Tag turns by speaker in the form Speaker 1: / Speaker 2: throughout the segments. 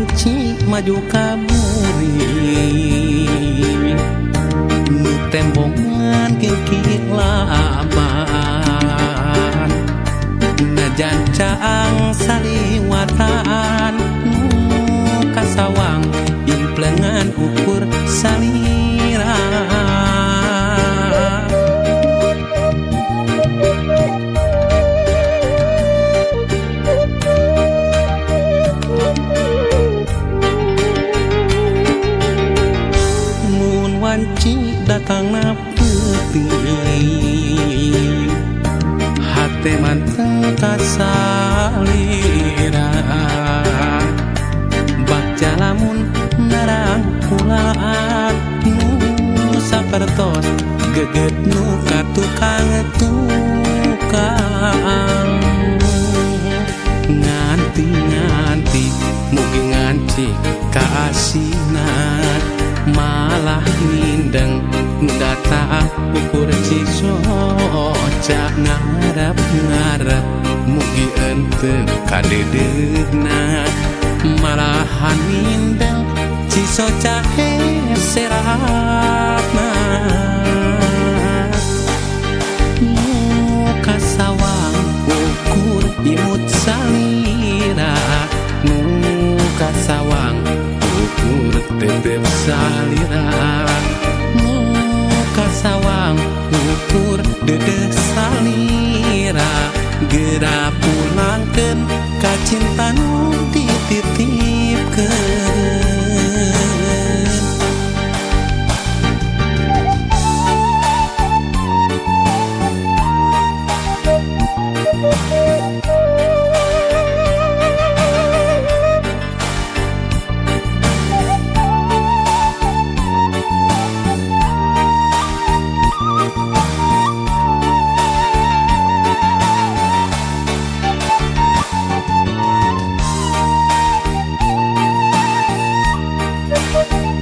Speaker 1: banci maju kamuri nu tembongan kekik laban. Najan caang saliwatan datang na putih. Hati manteng kasalira Bak jalamun narang pulaan Nu sapertos geget nu katukang tukang. Nganti nganti mugi nganti kaasinan malah mindeng dataat ukur cisoca ngarap-ngarap mugi ente kadedegna malahan mindel cisoca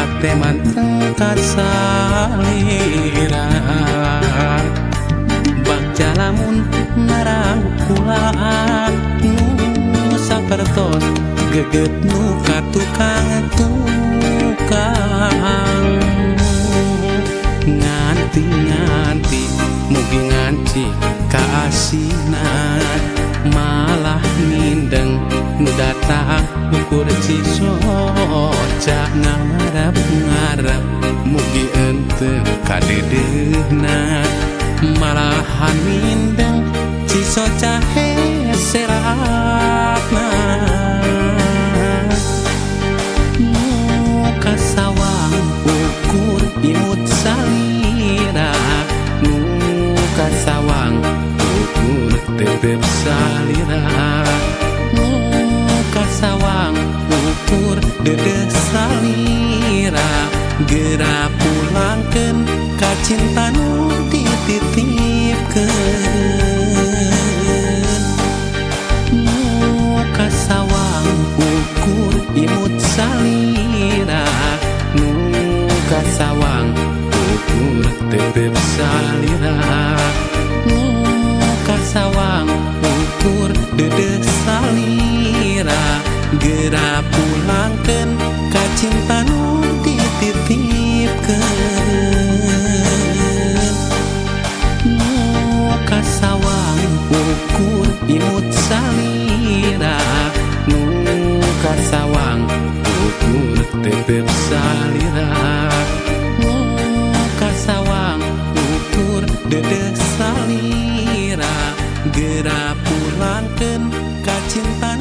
Speaker 1: hati mantap salira bak lamun narang pulaan Nu sapertos geget nu ka tukang datang ukur cisoca ngarap ngarap mugi ente kadedena malahan mindeng cisoca seratna muka sawang ukur imut salira muka sawang ukur tetep salira Luhur dede salira gera pulangken nu dititipken muka sawang ukur imut salira muka sawang ukur tetep salira muka sawang ukur dede salira gera salira nuka sawang ukur tetep salira nuka sawang ukur dedeh salira gerap pulangkeun kacintan.